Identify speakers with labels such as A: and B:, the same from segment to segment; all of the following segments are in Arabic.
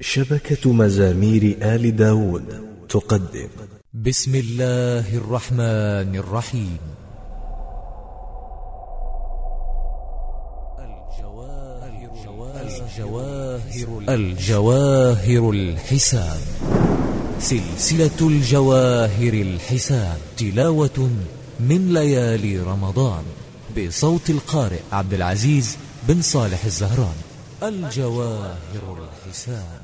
A: شبكة مزامير آل داود تقدم.
B: بسم الله الرحمن الرحيم. الجواهر الجواهر الحساب. سلسلة الجواهر الحساب. تلاوة من ليالي رمضان. بصوت القارئ عبد العزيز بن صالح الزهران. الجواهر الحساب.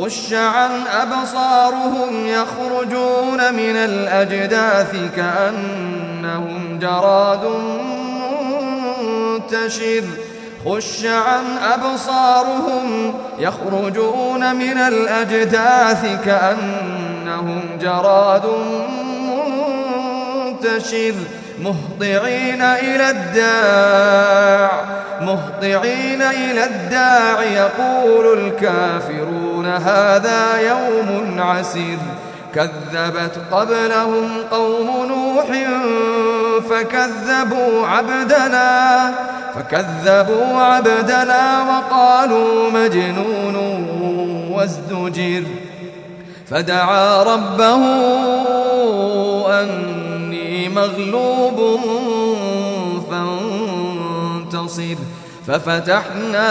C: خش عن أبصارهم يخرجون من الأجداث كأنهم جراد منتشر. خش عن أبصارهم يخرجون من الأجداث كأنهم جراد منتشر. مهطعين إلى الداع مهطعين إلى الداع يقول الكافرون. هذا يوم عسير. كذبت قبلهم قوم نوح فكذبوا عبدنا فكذبوا عبدنا وقالوا مجنون وازدجر. فدعا ربه أني مغلوب فانتصر. ففتحنا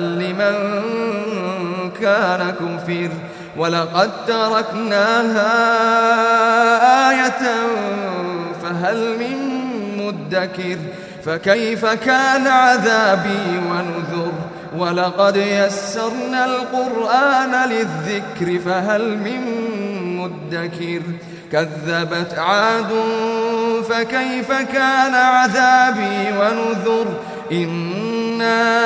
C: لمن كان كفر. ولقد تركناها آية فهل من مدكر؟ فكيف كان عذابي ونذر؟ ولقد يسرنا القرآن للذكر فهل من مدكر؟ كذبت عاد فكيف كان عذابي ونذر؟ إنا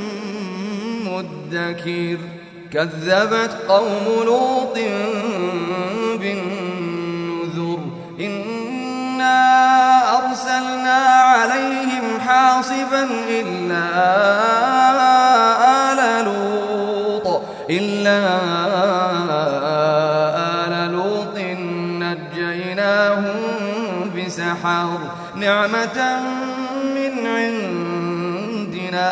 C: مدكر كذبت قوم لوط بالنذر. إنا أرسلنا عليهم حاصبا إلا آل لوط. إلا آل لوط نجيناهم بسحر. نعمة من عندنا.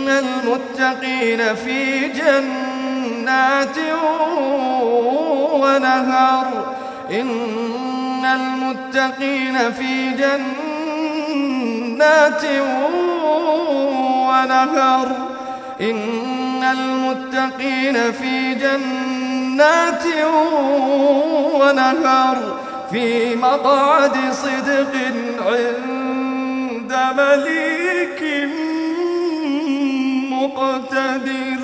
C: إن المتقين في جنات ونهر. إن المتقين في جنات ونهر. إن المتقين في جنات ونهر. في مقعد صدق عند مليك مقتدر